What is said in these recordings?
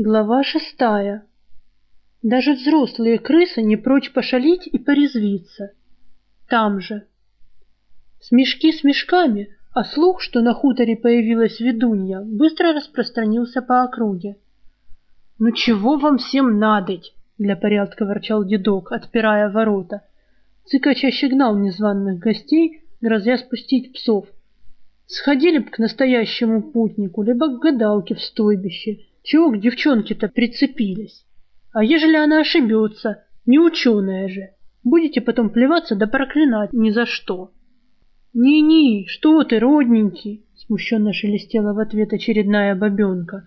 Глава шестая. Даже взрослые крысы не прочь пошалить и порезвиться. Там же. Смешки с мешками, а слух, что на хуторе появилась ведунья, быстро распространился по округе. «Ну чего вам всем надоть?» — для порядка ворчал дедок, отпирая ворота. Цыка чаще гнал незваных гостей, грозя спустить псов. Сходили б к настоящему путнику, либо к гадалке в стойбище — чего к девчонке-то прицепились? А ежели она ошибется, не ученая же, будете потом плеваться да проклинать ни за что. «Не-не, что ты, родненький!» — смущенно шелестела в ответ очередная бабенка.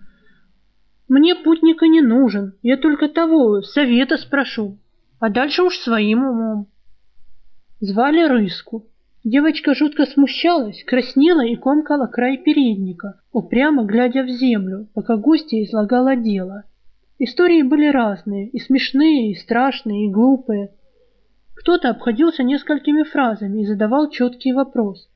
«Мне путника не нужен, я только того, совета спрошу, а дальше уж своим умом». Звали Рыску. Девочка жутко смущалась, краснела и комкала край передника, упрямо глядя в землю, пока гостья излагала дело. Истории были разные, и смешные, и страшные, и глупые. Кто-то обходился несколькими фразами и задавал четкий вопрос.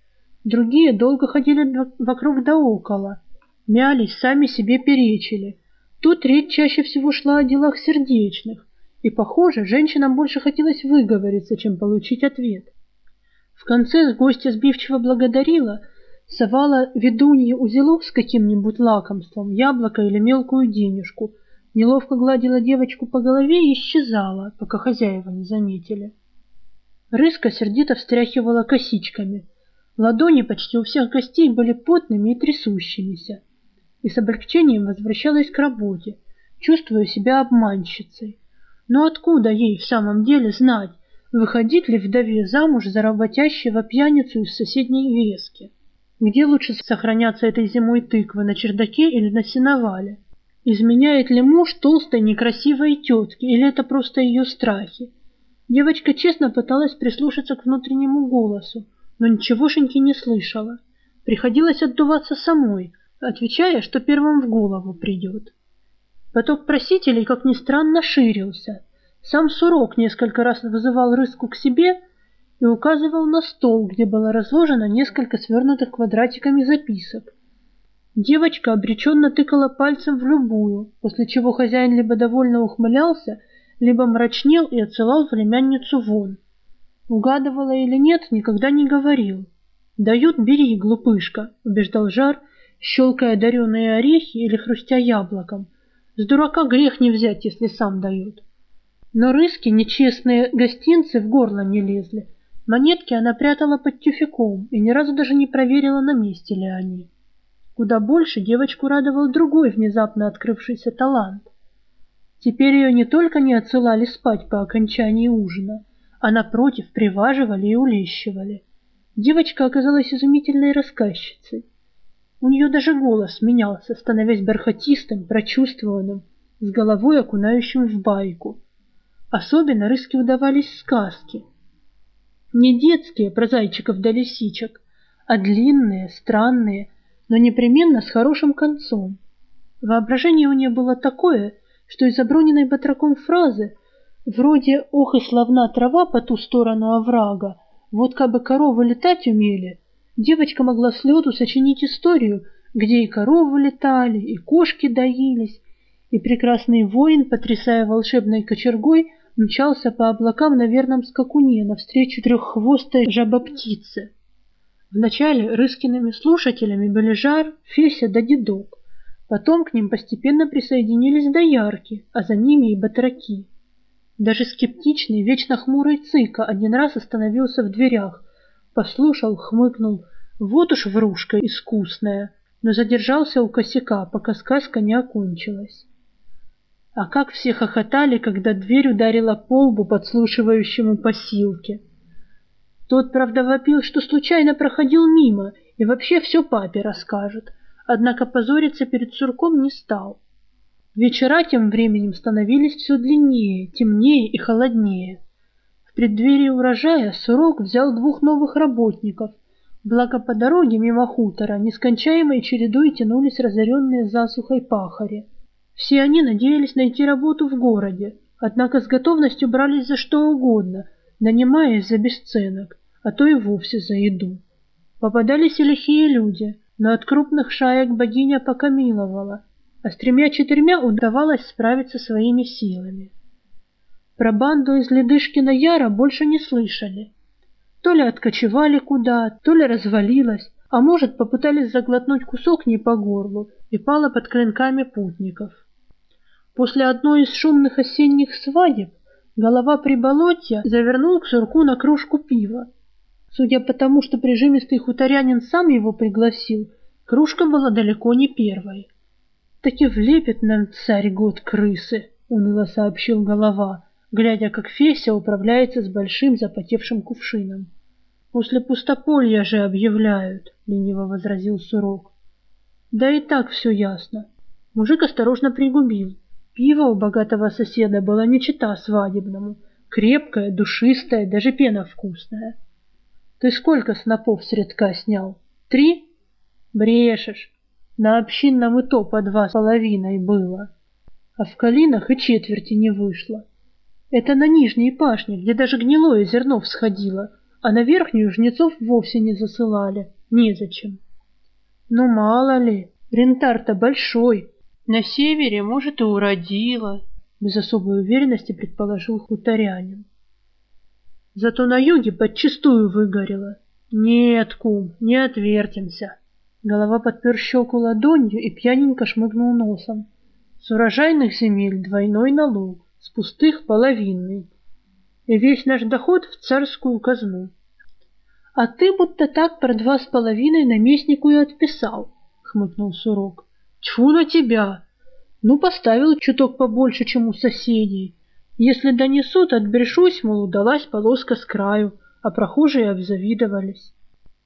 Другие долго ходили вокруг да около, мялись, сами себе перечили. Тут речь чаще всего шла о делах сердечных, и, похоже, женщинам больше хотелось выговориться, чем получить ответ. В конце гостья сбивчиво благодарила, совала ведунье узелок с каким-нибудь лакомством, яблоко или мелкую денежку, неловко гладила девочку по голове и исчезала, пока хозяева не заметили. Рыска сердито встряхивала косичками. Ладони почти у всех гостей были потными и трясущимися. И с облегчением возвращалась к работе, чувствуя себя обманщицей. Но откуда ей в самом деле знать, Выходить ли вдове замуж за работящего пьяницу из соседней вески? Где лучше сохраняться этой зимой тыквы, на чердаке или на сеновале? Изменяет ли муж толстой некрасивой тетке, или это просто ее страхи? Девочка честно пыталась прислушаться к внутреннему голосу, но ничегошеньки не слышала. Приходилось отдуваться самой, отвечая, что первым в голову придет. Поток просителей, как ни странно, ширился. Сам Сурок несколько раз вызывал Рыску к себе и указывал на стол, где было разложено несколько свернутых квадратиками записок. Девочка обреченно тыкала пальцем в любую, после чего хозяин либо довольно ухмылялся, либо мрачнел и отсылал племянницу вон. Угадывала или нет, никогда не говорил. «Дают, бери, глупышка», — убеждал Жар, щелкая дареные орехи или хрустя яблоком. «С дурака грех не взять, если сам дают». Но рыски, нечестные гостинцы, в горло не лезли. Монетки она прятала под тюфяком и ни разу даже не проверила, на месте ли они. Куда больше девочку радовал другой внезапно открывшийся талант. Теперь ее не только не отсылали спать по окончании ужина, а напротив приваживали и улещивали. Девочка оказалась изумительной рассказчицей. У нее даже голос менялся, становясь бархатистым, прочувствованным, с головой окунающим в байку. Особенно Рыске удавались сказки. Не детские про зайчиков да лисичек, а длинные, странные, но непременно с хорошим концом. Воображение у нее было такое, что из оброненной батраком фразы, вроде «Ох и славна трава по ту сторону оврага», вот как бы коровы летать умели, девочка могла с лету сочинить историю, где и коровы летали, и кошки доились, и прекрасный воин, потрясая волшебной кочергой, мчался по облакам на верном скакуне навстречу треххвостой жаба-птице. Вначале Рыскиными слушателями были Жар, Феся да Дедок. Потом к ним постепенно присоединились доярки, а за ними и батраки. Даже скептичный, вечно хмурый Цыка один раз остановился в дверях, послушал, хмыкнул, вот уж врушка искусная, но задержался у косяка, пока сказка не окончилась. А как все хохотали, когда дверь ударила по лбу подслушивающему посилке. Тот, правда, вопил, что случайно проходил мимо и вообще все папе расскажет, однако позориться перед сурком не стал. Вечера тем временем становились все длиннее, темнее и холоднее. В преддверии урожая Сурок взял двух новых работников, благо по дороге мимо хутора нескончаемой чередой тянулись разоренные засухой пахари. Все они надеялись найти работу в городе, однако с готовностью брались за что угодно, нанимаясь за бесценок, а то и вовсе за еду. Попадались и лихие люди, но от крупных шаек богиня пока миловала, а с тремя-четырьмя удавалось справиться своими силами. Про банду из Ледышкина Яра больше не слышали. То ли откочевали куда, то ли развалилась, а может, попытались заглотнуть кусок не по горлу и пало под клинками путников. После одной из шумных осенних свадеб голова приболотья завернул к сурку на кружку пива. Судя по тому, что прижимистый хуторянин сам его пригласил, кружка была далеко не первой. «Таки влепит нам царь год крысы», — уныло сообщил голова, глядя, как Феся управляется с большим запотевшим кувшином. «После пустополья же объявляют», — лениво возразил Сурок. «Да и так все ясно». Мужик осторожно пригубил. Пиво у богатого соседа было не чета свадебному. Крепкое, душистое, даже пена вкусная. Ты сколько снопов с редка снял? Три? Брешешь. На общинном и то по два с половиной было. А в калинах и четверти не вышло. Это на нижней пашне, где даже гнилое зерно всходило, а на верхнюю жнецов вовсе не засылали. Незачем. Ну, мало ли, рентар-то большой, на севере, может, и уродила, без особой уверенности предположил хуторянин. Зато на юге подчистую выгорело. Нет, кум, не отвертимся. Голова подпер щеку ладонью и пьяненько шмыгнул носом. С урожайных земель двойной налог, с пустых половинный. И весь наш доход в царскую казну. А ты будто так про два с половиной наместнику и отписал, хмыкнул Сурок. Тьфу на тебя! Ну, поставил чуток побольше, чем у соседей. Если донесут, отбрешусь, мол, удалась полоска с краю, а прохожие обзавидовались.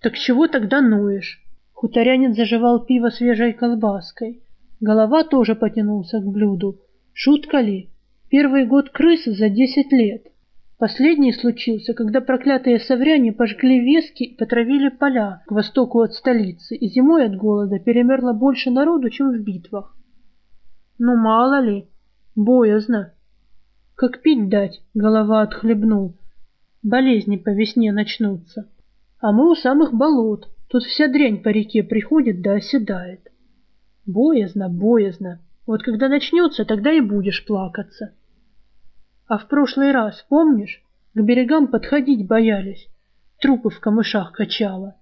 Так чего тогда ноешь? Хуторянин заживал пиво свежей колбаской. Голова тоже потянулся к блюду. Шутка ли? Первый год крысы за десять лет. Последний случился, когда проклятые савряне пожгли вески и потравили поля к востоку от столицы, и зимой от голода перемерло больше народу, чем в битвах. Ну, мало ли, боязно. Как пить дать, голова отхлебнул. Болезни по весне начнутся. А мы у самых болот, тут вся дрянь по реке приходит да оседает. Боязно, боязно. Вот когда начнется, тогда и будешь плакаться. А в прошлый раз, помнишь, к берегам подходить боялись, трупы в камышах качало.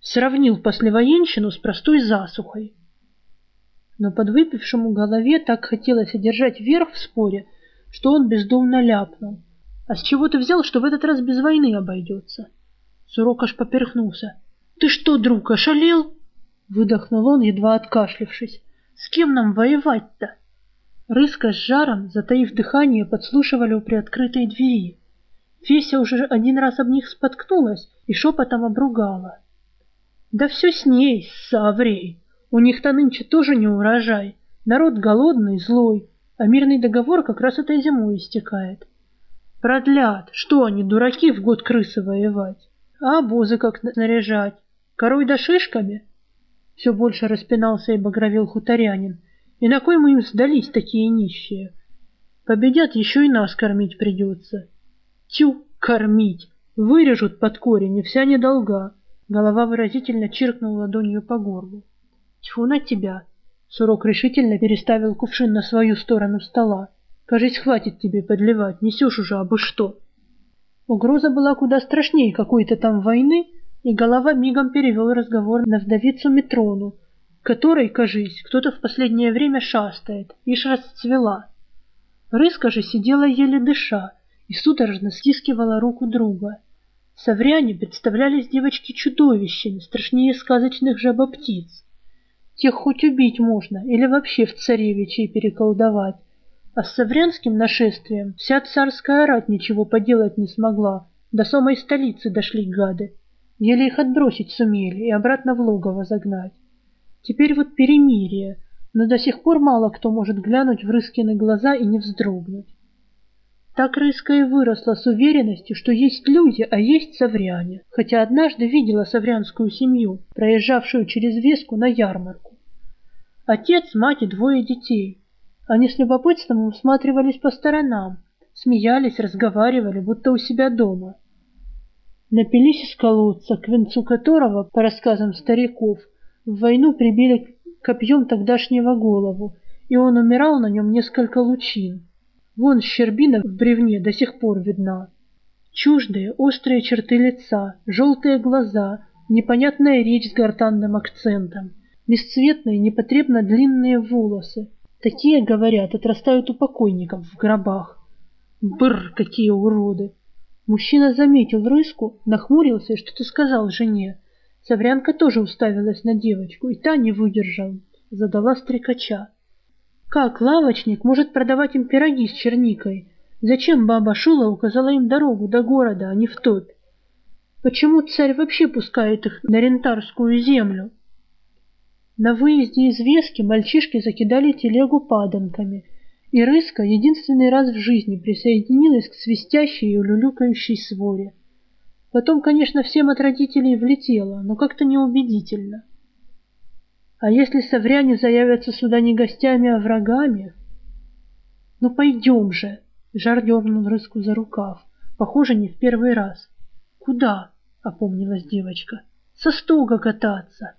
Сравнил послевоенщину с простой засухой но подвыпившему голове так хотелось одержать верх в споре, что он бездумно ляпнул. «А с чего ты взял, что в этот раз без войны обойдется?» Сурок аж поперхнулся. «Ты что, друг, ошалел?» Выдохнул он, едва откашлившись. «С кем нам воевать-то?» Рыска с жаром, затаив дыхание, подслушивали у приоткрытой двери. Феся уже один раз об них споткнулась и шепотом обругала. «Да все с ней, Саврей!» У них-то нынче тоже не урожай. Народ голодный, злой, а мирный договор как раз этой зимой истекает. Продлят. Что они, дураки, в год крысы воевать? А обозы как снаряжать? Корой да шишками? Все больше распинался и багровел хуторянин. И на кой мы им сдались, такие нищие? Победят, еще и нас кормить придется. Тю, кормить! Вырежут под корень, и вся недолга. Голова выразительно чиркнула ладонью по горлу. Тьфу на тебя! Сурок решительно переставил кувшин на свою сторону стола. Кажись, хватит тебе подливать, несешь уже абы что. Угроза была куда страшнее какой-то там войны, и голова мигом перевел разговор на вдовицу Метрону, которой, кажись, кто-то в последнее время шастает, ишь расцвела. Рыска же сидела еле дыша и судорожно стискивала руку друга. Савряне представлялись девочки чудовищами, страшнее сказочных жабоптиц. Тех хоть убить можно или вообще в царевичей переколдовать. А с Саврянским нашествием вся царская рать ничего поделать не смогла. До самой столицы дошли гады. Еле их отбросить сумели и обратно в логово загнать. Теперь вот перемирие, но до сих пор мало кто может глянуть в Рыскины глаза и не вздрогнуть. Так Рыска и выросла с уверенностью, что есть люди, а есть савряне, хотя однажды видела саврянскую семью, проезжавшую через Веску на ярмарку. Отец, мать и двое детей. Они с любопытством усматривались по сторонам, смеялись, разговаривали, будто у себя дома. Напились из колодца, к венцу которого, по рассказам стариков, в войну прибили копьем тогдашнего голову, и он умирал на нем несколько лучин. Вон щербина в бревне до сих пор видна. Чуждые, острые черты лица, желтые глаза, непонятная речь с гортанным акцентом, бесцветные, непотребно длинные волосы. Такие, говорят, отрастают у покойников в гробах. Бррр, какие уроды! Мужчина заметил рыску, нахмурился и что-то сказал жене. Саврянка тоже уставилась на девочку, и та не выдержала, задала стрекача. Как лавочник может продавать им пироги с черникой? Зачем баба Шула указала им дорогу до города, а не в топь? Почему царь вообще пускает их на рентарскую землю? На выезде из Вески мальчишки закидали телегу паданками, и Рыска единственный раз в жизни присоединилась к свистящей и улюлюкающей своре. Потом, конечно, всем от родителей влетело, но как-то неубедительно. А если совряне заявятся сюда не гостями, а врагами? Ну пойдем же! Жар дернул рыску за рукав. Похоже, не в первый раз. Куда? Опомнилась девочка. Со стога кататься.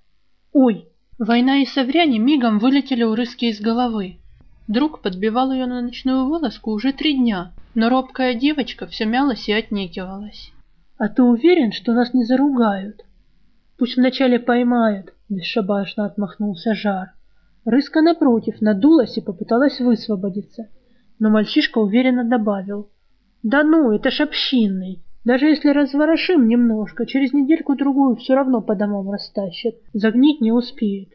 Ой! Война и совряне мигом вылетели у рыски из головы. Друг подбивал ее на ночную вылазку уже три дня, но робкая девочка все мялась и отнекивалась. А ты уверен, что нас не заругают? Пусть вначале поймают, бесшабашно отмахнулся Жар. Рыска, напротив, надулась и попыталась высвободиться. Но мальчишка уверенно добавил. Да ну, это ж общинный. Даже если разворошим немножко, через недельку-другую все равно по домам растащат. Загнить не успеет.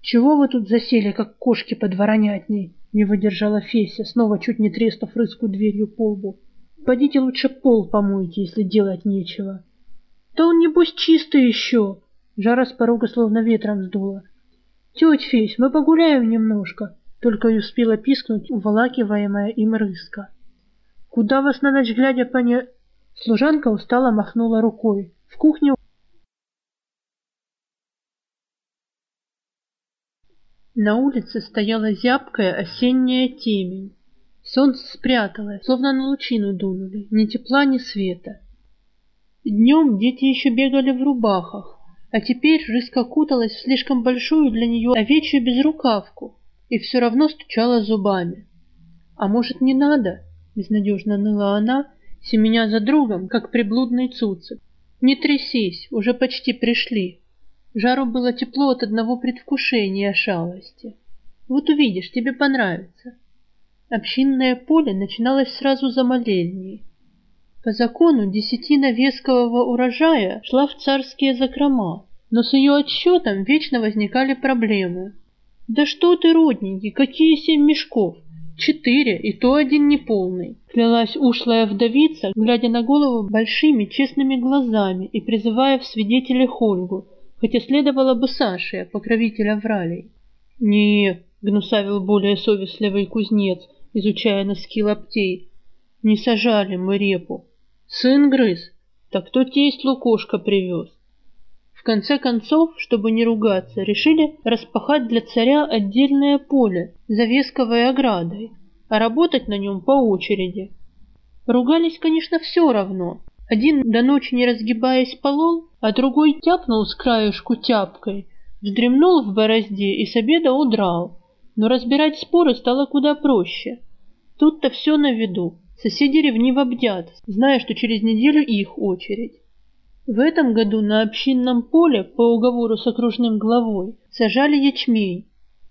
Чего вы тут засели, как кошки под воронятней? Не выдержала Феся, снова чуть не треснув рыску дверью по лбу. Пойдите лучше пол помойте, если делать нечего. Да он, небось, чистый еще. Жара с порога словно ветром сдула. Тетя Фесь, мы погуляем немножко, только и успела пискнуть уволакиваемая им рыска. Куда вас на ночь глядя поня... Служанка устало махнула рукой. В кухне На улице стояла зябкая осенняя темень. Солнце спряталось, словно на лучину дунули, ни тепла, ни света. Днем дети еще бегали в рубахах, а теперь рыска куталась в слишком большую для нее овечью безрукавку и все равно стучала зубами. «А может, не надо?» — безнадежно ныла она, семеня за другом, как приблудный цуцик. «Не трясись, уже почти пришли». Жару было тепло от одного предвкушения шалости. «Вот увидишь, тебе понравится». Общинное поле начиналось сразу за молельней. По закону десятина вескового урожая шла в царские закрома, но с ее отсчетом вечно возникали проблемы. «Да что ты, родненький, какие семь мешков? Четыре, и то один неполный!» Клялась ушлая вдовица, глядя на голову большими честными глазами и призывая в свидетели Хольгу, хотя следовало бы Саше, покровителя Вралей. «Не», — гнусавил более совестливый кузнец, — изучая носки лаптей. Не сажали мы репу. Сын грыз, так кто тесть лукошка привез. В конце концов, чтобы не ругаться, решили распахать для царя отдельное поле за весковой оградой, а работать на нем по очереди. Ругались, конечно, все равно. Один до ночи не разгибаясь полол, а другой тяпнул с краешку тяпкой, вздремнул в борозде и с обеда удрал но разбирать споры стало куда проще. Тут-то все на виду. Соседи ревниво бдят, зная, что через неделю их очередь. В этом году на общинном поле по уговору с окружным главой сажали ячмень.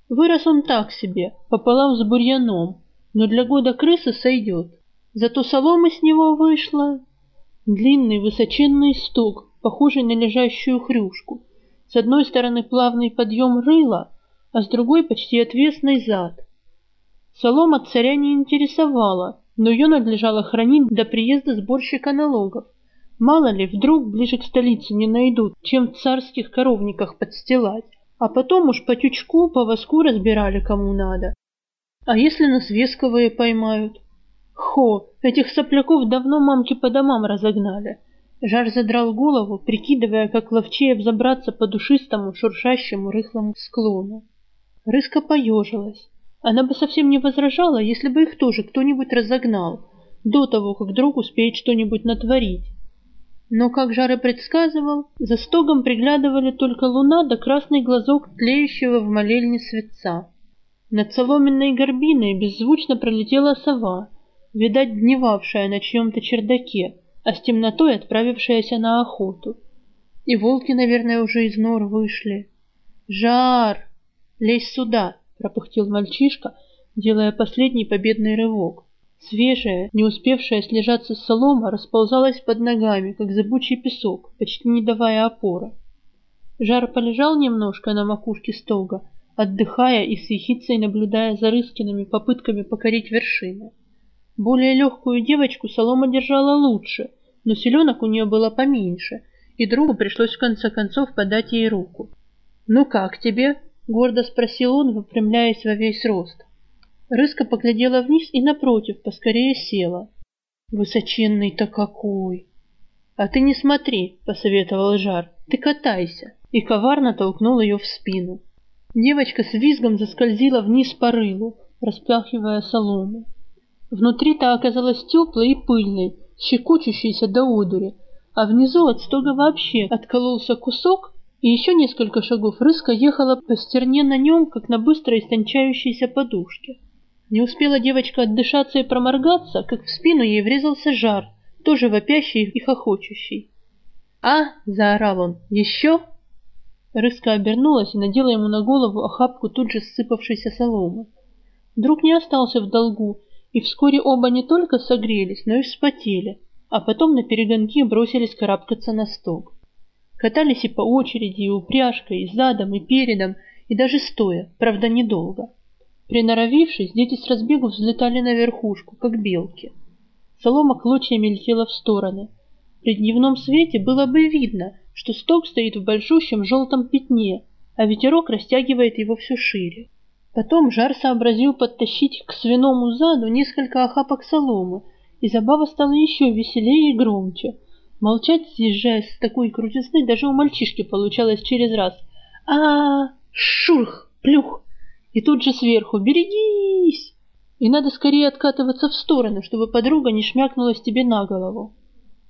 Вырос он так себе, пополам с бурьяном, но для года крысы сойдет. Зато солома с него вышла. Длинный высоченный стук, похожий на лежащую хрюшку. С одной стороны плавный подъем рыла, а с другой почти отвесный зад. Солома царя не интересовала, но ее надлежало хранить до приезда сборщика налогов. Мало ли, вдруг ближе к столице не найдут, чем в царских коровниках подстилать. А потом уж по тючку, по воску разбирали, кому надо. А если нас весковые поймают? Хо, этих сопляков давно мамки по домам разогнали. Жар задрал голову, прикидывая, как ловчее взобраться по душистому, шуршащему, рыхлому склону. Рыска поежилась. Она бы совсем не возражала, если бы их тоже кто-нибудь разогнал, до того, как друг успеет что-нибудь натворить. Но, как Жар и предсказывал, за стогом приглядывали только луна да красный глазок тлеющего в молельне светца. Над соломенной горбиной беззвучно пролетела сова, видать, дневавшая на чьем-то чердаке, а с темнотой отправившаяся на охоту. И волки, наверное, уже из нор вышли. «Жар! Лезь сюда!» — пропыхтел мальчишка, делая последний победный рывок. Свежая, не успевшая слежаться солома, расползалась под ногами, как зыбучий песок, почти не давая опоры. Жар полежал немножко на макушке стога, отдыхая и с ехицей наблюдая за Рыскиными попытками покорить вершины. Более легкую девочку солома держала лучше, но селенок у нее было поменьше, и другу пришлось в конце концов подать ей руку. «Ну как тебе?» — гордо спросил он, выпрямляясь во весь рост. Рыска поглядела вниз и напротив, поскорее села. Высоченный-то какой! А ты не смотри, посоветовал Жар, ты катайся. И коварно толкнул ее в спину. Девочка с визгом заскользила вниз по рылу, распахивая солому. Внутри-то оказалась теплой и пыльной, щекочущейся до одури, а внизу от стога вообще откололся кусок, и еще несколько шагов рыска ехала по стерне на нем, как на быстро истончающейся подушке. Не успела девочка отдышаться и проморгаться, как в спину ей врезался жар, тоже вопящий и хохочущий. «А!» — заорал он. «Еще?» Рыска обернулась и надела ему на голову охапку тут же ссыпавшейся соломы. Друг не остался в долгу, и вскоре оба не только согрелись, но и вспотели, а потом на перегонки бросились карабкаться на сток. Катались и по очереди, и упряжкой, и задом, и передом, и даже стоя, правда, недолго. Приноровившись, дети с разбегу взлетали на верхушку, как белки. Солома клочьями летела в стороны. При дневном свете было бы видно, что сток стоит в большущем желтом пятне, а ветерок растягивает его все шире. Потом жар сообразил подтащить к свиному заду несколько охапок соломы, и забава стала еще веселее и громче. Молчать, съезжая с такой крутизны, даже у мальчишки получалось через раз. а, -а, Шурх! Плюх! И тут же сверху «Берегись!» И надо скорее откатываться в сторону, чтобы подруга не шмякнулась тебе на голову.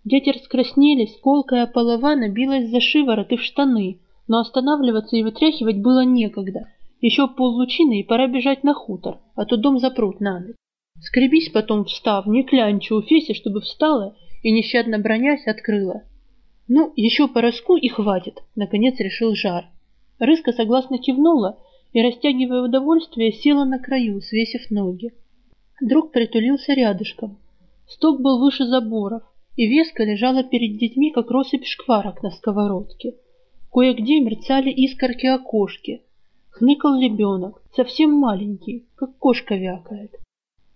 Дети раскраснелись, колкая полова набилась за шиворот и в штаны, но останавливаться и вытряхивать было некогда. Еще поллучины и пора бежать на хутор, а то дом запрут на ночь. Скребись потом встав, не клянчи у Феси, чтобы встала и, нещадно бронясь, открыла. Ну, еще по роску и хватит, наконец решил Жар. Рыска согласно кивнула, и, растягивая удовольствие, села на краю, свесив ноги. Друг притулился рядышком. Сток был выше заборов, и веска лежала перед детьми, как россыпь шкварок на сковородке. Кое-где мерцали искорки окошки. Хныкал ребенок, совсем маленький, как кошка вякает.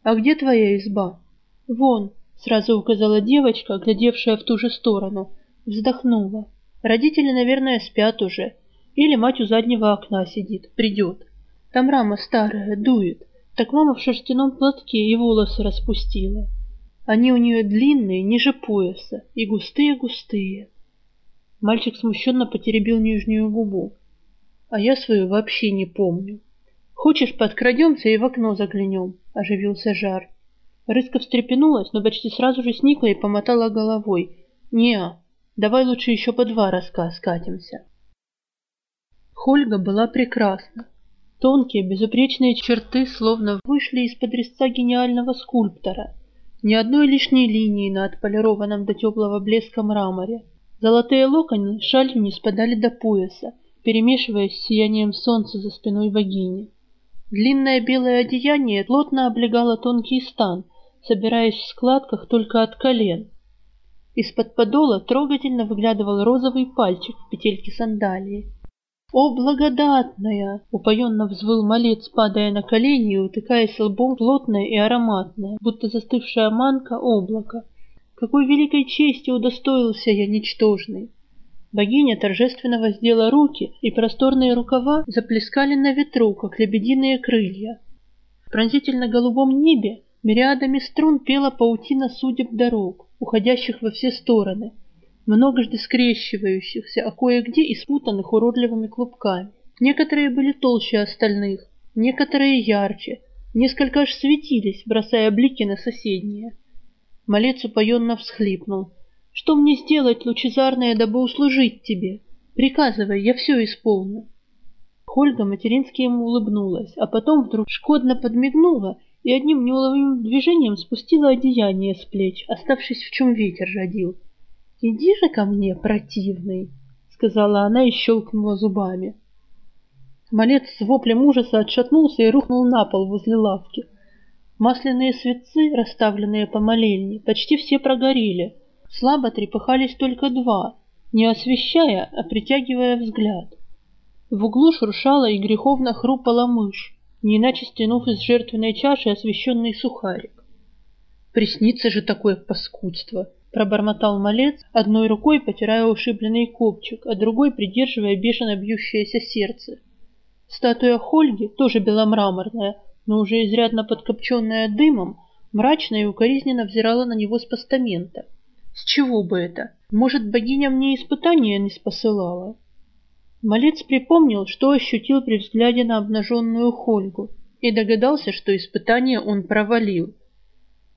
«А где твоя изба?» «Вон», — сразу указала девочка, глядевшая в ту же сторону. Вздохнула. «Родители, наверное, спят уже, или мать у заднего окна сидит, придет. Там рама старая, дует. Так мама в шерстяном платке и волосы распустила. Они у нее длинные, ниже пояса, и густые-густые. Мальчик смущенно потеребил нижнюю губу. А я свою вообще не помню. Хочешь, подкрадемся и в окно заглянем, оживился жар. Рыска встрепенулась, но почти сразу же сникла и помотала головой. не давай лучше еще по два рассказа скатимся. Хольга была прекрасна. Тонкие, безупречные черты словно вышли из-под резца гениального скульптора. Ни одной лишней линии на отполированном до теплого блеска мраморе. Золотые локоны шалью не спадали до пояса, перемешиваясь с сиянием солнца за спиной богини. Длинное белое одеяние плотно облегало тонкий стан, собираясь в складках только от колен. Из-под подола трогательно выглядывал розовый пальчик в петельке сандалии. «О, благодатная!» — упоенно взвыл малец, падая на колени и утыкаясь лбом плотное и ароматное, будто застывшая манка облака. «Какой великой чести удостоился я, ничтожный!» Богиня торжественно воздела руки, и просторные рукава заплескали на ветру, как лебединые крылья. В пронзительно-голубом небе мириадами струн пела паутина судеб дорог, уходящих во все стороны — многожды скрещивающихся, а кое-где и спутанных уродливыми клубками. Некоторые были толще остальных, некоторые ярче, несколько аж светились, бросая блики на соседние. Малец упоенно всхлипнул. Что мне сделать, лучезарное, дабы услужить тебе? Приказывай, я все исполню. Хольга матерински ему улыбнулась, а потом вдруг шкодно подмигнула и одним неуловимым движением спустила одеяние с плеч, оставшись в чем ветер родил. «Иди же ко мне, противный!» — сказала она и щелкнула зубами. Малец с воплем ужаса отшатнулся и рухнул на пол возле лавки. Масляные светцы, расставленные по молельне, почти все прогорели. Слабо трепыхались только два, не освещая, а притягивая взгляд. В углу шуршала и греховно хрупала мышь, не иначе стянув из жертвенной чаши освещенный сухарик. «Приснится же такое паскудство!» — пробормотал малец, одной рукой потирая ушибленный копчик, а другой придерживая бешено бьющееся сердце. Статуя Хольги, тоже беломраморная, но уже изрядно подкопченная дымом, мрачно и укоризненно взирала на него с постамента. С чего бы это? Может, богиня мне испытания не спосылала? Малец припомнил, что ощутил при взгляде на обнаженную Хольгу, и догадался, что испытание он провалил.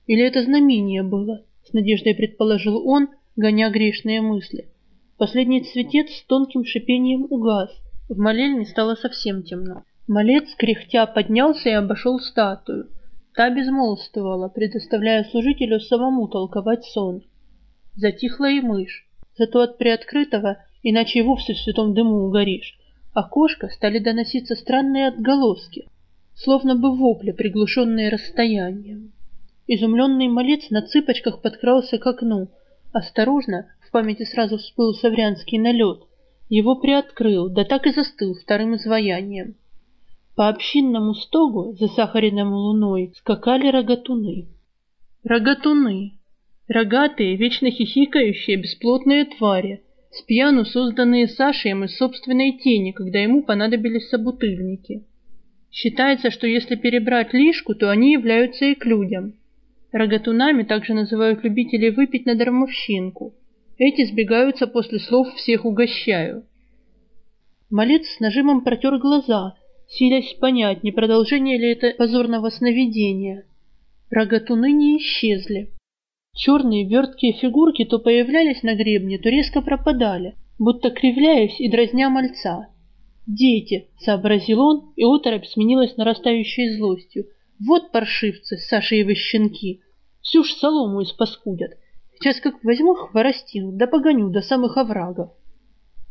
Или это знамение было, с надеждой предположил он, гоня грешные мысли. Последний цветец с тонким шипением угас, в молельне стало совсем темно. Малец, кряхтя, поднялся и обошел статую. Та безмолвствовала, предоставляя служителю самому толковать сон. Затихла и мышь. Зато от приоткрытого, иначе и вовсе в святом дыму угоришь, окошка стали доноситься странные отголоски, словно бы вопли, приглушенные расстоянием. Изумленный малец на цыпочках подкрался к окну. Осторожно, в памяти сразу всплыл саврянский налет. Его приоткрыл, да так и застыл вторым изваянием. По общинному стогу, засахаренному луной, скакали рогатуны. Рогатуны. Рогатые, вечно хихикающие, бесплотные твари, с пьяну созданные Сашием из собственной тени, когда ему понадобились собутыльники. Считается, что если перебрать лишку, то они являются и к людям. Рогатунами также называют любителей выпить на дармовщинку. Эти сбегаются после слов «всех угощаю». Малец с нажимом протер глаза – силясь понять, не продолжение ли это позорного сновидения. Рогатуны не исчезли. Черные верткие фигурки то появлялись на гребне, то резко пропадали, будто кривляясь и дразня мальца. «Дети!» — сообразил он, и оторопь сменилась нарастающей злостью. «Вот паршивцы, Сашиевы щенки! Всю ж солому испаскудят! Сейчас как возьму хворостину, да погоню до самых оврагов!»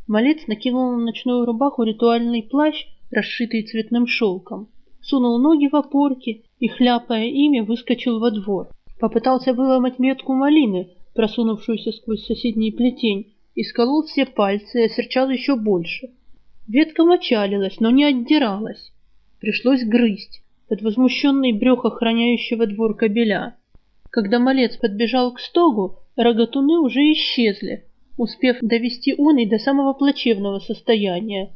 Малец накинул на ночную рубаху ритуальный плащ расшитый цветным шелком, сунул ноги в опорки и, хляпая ими, выскочил во двор. Попытался выломать метку малины, просунувшуюся сквозь соседний плетень, и сколол все пальцы и осерчал еще больше. Ветка мочалилась, но не отдиралась. Пришлось грызть под возмущенный брюх охраняющего двор кобеля. Когда малец подбежал к стогу, рогатуны уже исчезли, успев довести он и до самого плачевного состояния.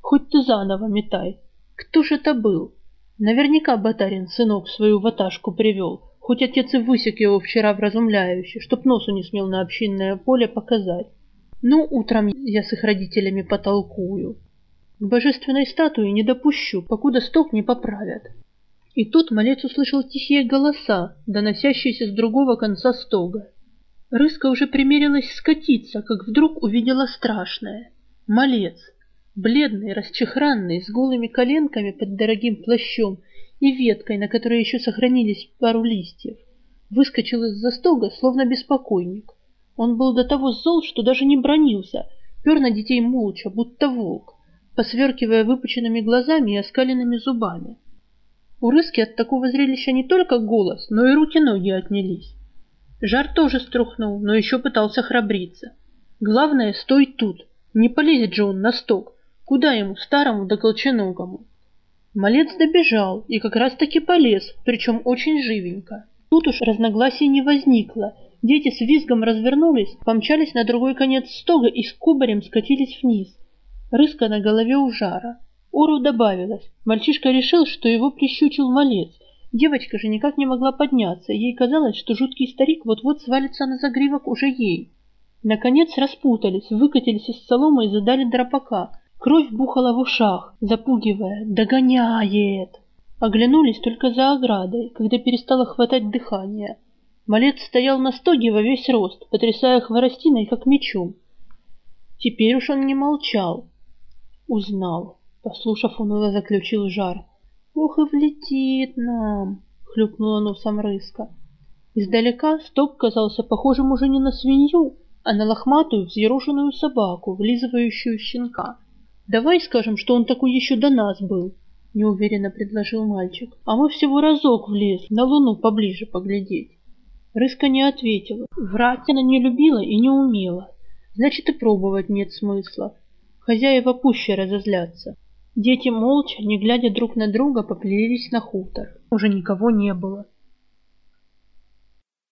Хоть ты заново метай. Кто ж это был? Наверняка Батарин сынок свою ваташку привел, хоть отец и высек его вчера вразумляюще, чтоб носу не смел на общинное поле показать. Ну, утром я с их родителями потолкую. К божественной статуе не допущу, покуда сток не поправят. И тут малец услышал тихие голоса, доносящиеся с другого конца стога. Рыска уже примерилась скатиться, как вдруг увидела страшное. Малец, бледный, расчехранный, с голыми коленками под дорогим плащом и веткой, на которой еще сохранились пару листьев, выскочил из-за стога, словно беспокойник. Он был до того зол, что даже не бронился, пер на детей молча, будто волк, посверкивая выпученными глазами и оскаленными зубами. У Рыски от такого зрелища не только голос, но и руки-ноги отнялись. Жар тоже струхнул, но еще пытался храбриться. Главное, стой тут, не полезет же он на сток, Куда ему, старому да колченогому? Малец добежал и как раз-таки полез, причем очень живенько. Тут уж разногласий не возникло. Дети с визгом развернулись, помчались на другой конец стога и с кубарем скатились вниз. Рыска на голове у жара. Ору добавилось. Мальчишка решил, что его прищучил малец. Девочка же никак не могла подняться. Ей казалось, что жуткий старик вот-вот свалится на загривок уже ей. Наконец распутались, выкатились из соломы и задали дропака. Кровь бухала в ушах, запугивая «Догоняет!». Оглянулись только за оградой, когда перестало хватать дыхания. Малец стоял на стоге во весь рост, потрясая хворостиной, как мечом. Теперь уж он не молчал. Узнал. Послушав, уныло заключил жар. «Ох и влетит нам!» — хлюпнула носом рыска. Издалека стоп казался похожим уже не на свинью, а на лохматую взъерошенную собаку, влизывающую щенка. «Давай скажем, что он такой еще до нас был», — неуверенно предложил мальчик. «А мы всего разок влез, на луну поближе поглядеть». Рыска не ответила. Врать она не любила и не умела. Значит, и пробовать нет смысла. Хозяева пуще разозлятся. Дети молча, не глядя друг на друга, поплелись на хутор. Уже никого не было.